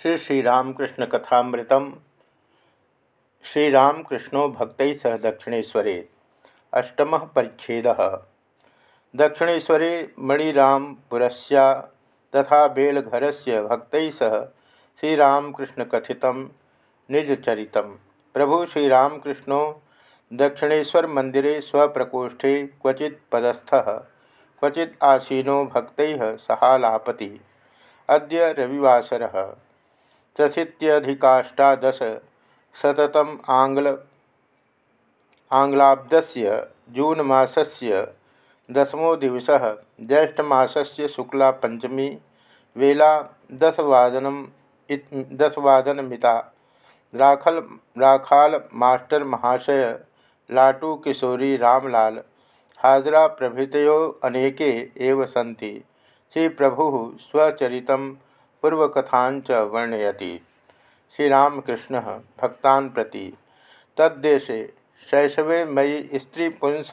श्री श्रीरामकृष्ण कथामृतम। श्रीरामकृष्णो भक्त सह दक्षिणेशरे अष्टम परिच्छेद। दक्षिणेशरे मणिरामपुरस्या तथा बेलघर से भक्त सह श्रीरामकृष्णकथित निजचरित। प्रभु श्रीरामकृष्णो दक्षिणेशर मंदिरे स्वप्रकोष्ठे क्वचि पदस्थ क्वचि आसीनो भक्त सहालापति। अद्य रविवासर। चशीत्यधिकाष्टादश शततम आंग्ल आंग्लाब्दस्य जून मासस्य दसमो दिवस ज्येष्ठमासस्य शुक्ला पंचमी वेला दसवादन दसवादन मिता राखल राखाल मास्टर महाशय लाटू किशोरी रामलाल हाजरा प्रभृतयो अनेके एव श्री प्रभु स्वचरित पूर्वकथाच वर्णयति। श्रीरामकृष्ण भक्ता प्रति तद्देशे शैशवे मयि स्त्रीपुंस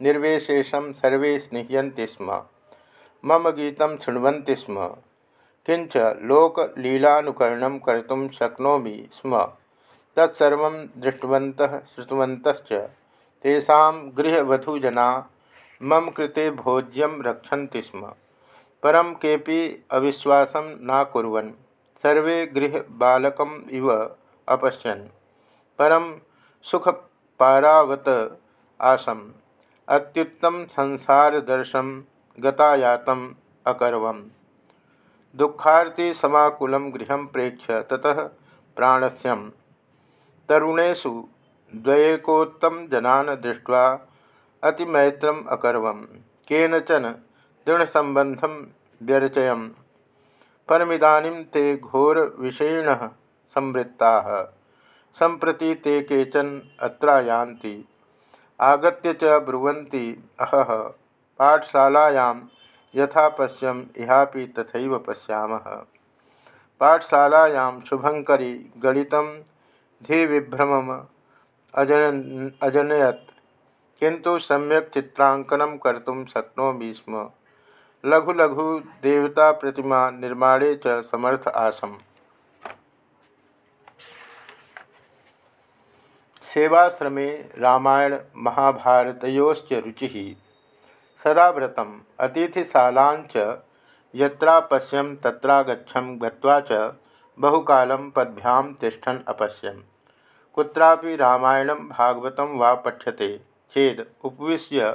निर्वेशेषम सर्वे स्निह्यन्ति स्म। मम गीत शृण्वन्ति स्म। किंच लोकलीलानुकरण कर्तुं शक्नोमि स्म। तत्सर्व दृष्टवन्तः श्रुतवन्तश्च। तेषां गृहवधूजना मम कृते भोज्यं रक्षन्ति स्म। परम केपि अविश्वासं नाकुर्वन् सर्वे गृह बालकम इव अपश्यन्। परम सुखपारावत आसम। अत्युत्तम संसारदर्शम गतायातम अकरवम। दुखार्ति समाकुल गृह प्रेक्ष्य ततः प्राणस्यम। तरुणेशु द्वैकोत्तम जनान दृष्ट्वा अतिमैत्रम अकरवम। केनचन दृढ़संबंधम व्यरचय परमिदानीं ते घोर विषयिण संवृत्ता। संप्रति ते केचन अत्रायान्ति। आगत्य च ब्रुवन्ति अहह पाठशालायां यथा पश्यम इहापि तथैव पश्यामः। पाठशालायां शुभंकरी गणित धीविभ्रमम अजन अजनयत। किंतु सम्यक चित्रांकन कर्तुम शक्नोमी स्म। लघु लघु देवता प्रतिमा निर्माणे च समर्थ आसम। सेवाश्रमे रामायण महाभारतयोश्च रुचि। सदा व्रतम अतिथिशालांच यत्रा पश्यम तत्रा गच्छम गत्वा च बहुकालं अपश्यम। कुत्रापि रामायणं वा पठ्यते चेद उपविश्य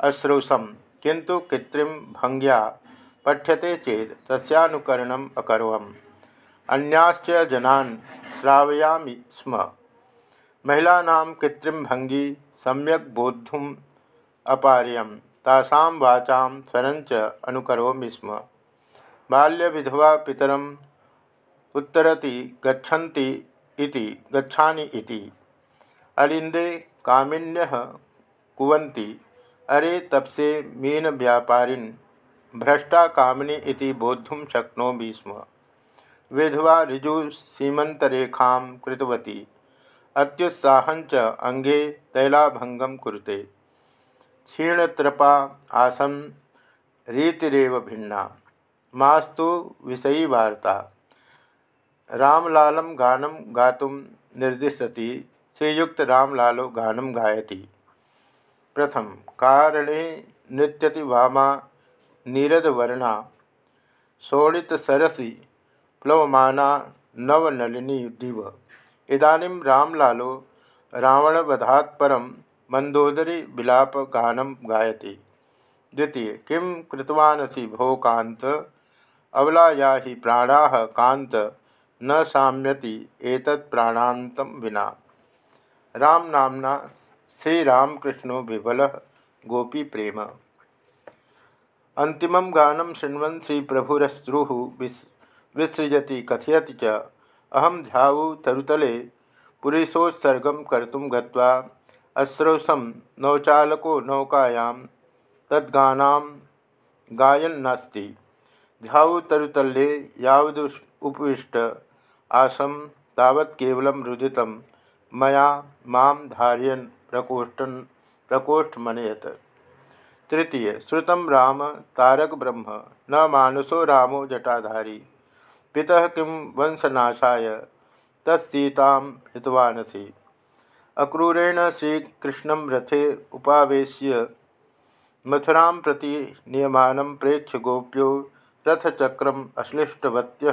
अश्रुसम। किंतु कृत्रिम भंग्या पठ्यते चेत तस्यानुकरणम अकरवम अन्याश्च जनान् श्रावयामि स्म। महिलानां कृत्रिम भंगी सम्यक बोद्धुम अपार्यम। तासां वाचां स्वरञ्च अनुकरोमि स्म। बाल्य विधवा पितरम उत्तरति गच्छन्ति इति, गच्छानि इति। अलिंदे कामिन्यः कुवन्ति। अरे तपसे मीन व्यापारिन भ्रष्टा कामनी इति शक्नोमी स्म विधवा ऋजु सीमंतरेखा कृतवती। अंगे तैलाभंगम कुरुते। क्षीणत्रपा आसम रीतिरव भिन्ना। मास्तु विषयी वार्ता। रामलालम गानम गातुम निर्दिशति। श्रीयुक्त रामलालो गानम गायति। प्रथम कारणे नृत्यति वामा नीरदवर्णा शोणितसरसि प्लवमाना नवनलिनी दिव। इदानीं रामलालो रावणवधात् परं मन्दोदरी विलापगानं गायति। द्वितीय, किं कृतवानसि भो कान्त अवलाया हि प्राणाः कान्त, न साम्यति एतत् प्राणान्तं विना। रामनाम्ना श्रीरामकृष्णो विबल गोपी प्रेम। अंतिम गानम शृण्वन श्री प्रभुरश्रु विसृजति, कथयति च। अहम झाऊ तरुतले पुरीसोत्सर्ग कर्तुम गत्वा अश्रौसम नौचालको नौकायां, तद्गाना गायन्नास्ति झाऊ तरुतल्ले यावदुपविष्ट आसम तावत् रुदितं, मया माँ धारयन्। प्रकोष्ठन प्रकोष्ठ मनयत तृतीय श्रुतम राम, तारक ब्रह्म, न मानुषो रामो जटाधारी। पिता किं वंशनाशाय, तत्सीतां हितवानसि। अक्रूरेण श्रीकृष्ण रथे उपावेश्य, मथुरा प्रति नियमानं प्रेक्ष्य गोप्यो रथचक्रम अश्लिष्टवत्य।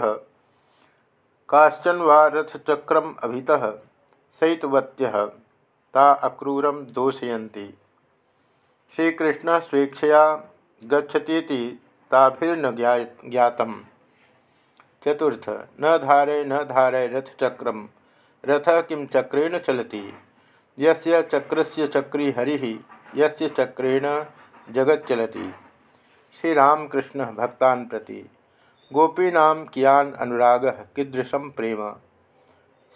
काश्चन वा रथचक्रम अभितः ता अक्रूरम दोषयन्ति। श्रीकृष्ण स्वेच्छया गच्छती ताभिर्न ज्ञात चतुर्थ, न धारे न धारे रथचक्रम रथ किं चक्रेण चलति? यस्य चक्रस्य चक्री हरि, यस्य चक्रेण जगत श्रीरामकृष्ण भक्तान प्रति। गोपीना कियान अनुराग कीदृशम प्रेम?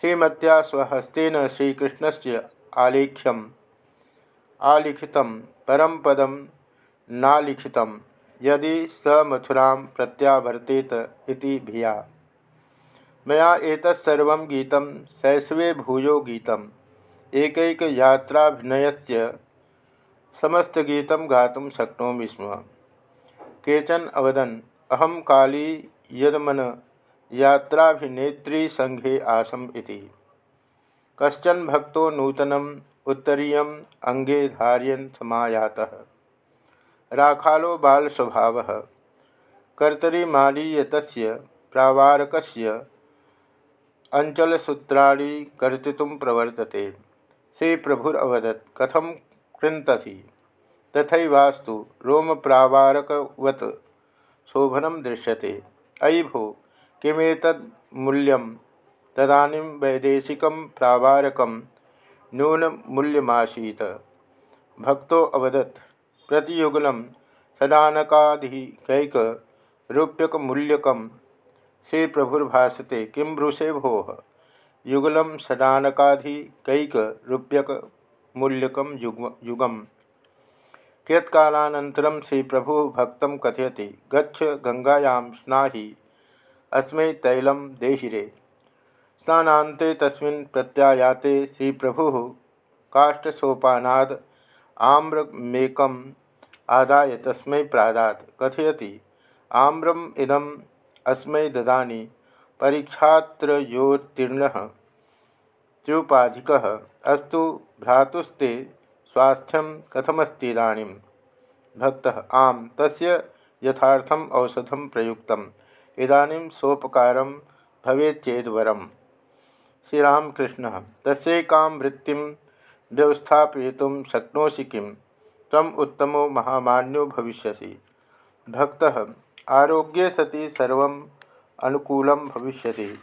श्रीमत्या स्वहस्तेन श्रीकृष्ण से आलेख्यम आलिखित परम पदम नालिखित। यदि स मथुरा प्रत्यावर्तेत इति भिया। मया एतत्सर्व गीत शैशवे भूयो एकैक यात्राभिनयस्य समस्तगीत गातुं शक्नोमि स्म। केचन अवदन अहम काली यदमन यात्राभिनेत्री संघे आसम कश्चन भक्तो नूतनम उत्तरीय अंगे धारयन समायातः। राखालो बाल स्वभाव, कर्तरी मालीयत प्रावारकस्य अंचलसूत्राणी कर्तितुं प्रवर्तते। श्री प्रभुरवदत् कथम कृन्तसी? तथैवास्तु रोमप्रावारकवत् शोभनं दृश्यते। अयि भो किमेतन्मूल्यं तदानीं वैदेशिकं प्रावारकं न्यूनमूल्यमासीत्। भक्तो अवदत्, प्रतियुगलं सदानकाधिकैकरूप्यकमूल्यकं श्रीप्रभुर्भाषते किं ब्रूषे भोः? युगलं सदानकाधिकैकरूप्यकमूल्यकं युग युगम कियत्कालानन्तरं श्रीप्रभु भक्त कथयति, गच्छ गंगायां स्नाहि, अस्मै देहिरे स्नानान्ते तस्मिन् प्रत्यायाते श्रीप्रभुः काष्ठसोपानाद् आम्रमेकम् आदाय तस्मै प्रादात्। कथयति, आम्रम् इदम् अस्मै ददानि, परीक्षात्रयोत्तीर्णः त्युपाधिकः अस्तु भ्रातुस्ते स्वास्थ्यम कथमस्ति इदानीं भक्त, आम, तस्य यथार्थम औषधम प्रयुक्त इदानीं सोपकार भवेचेद वरम श्रीरामकृष्ण तस्काम वृत्ति व्यवस्था शक्नोषि किं? तम उत्तमो महामान्यो भविष्यसि। भक्त, आरोग्ये सति सर्व अनुकूल भविष्यति।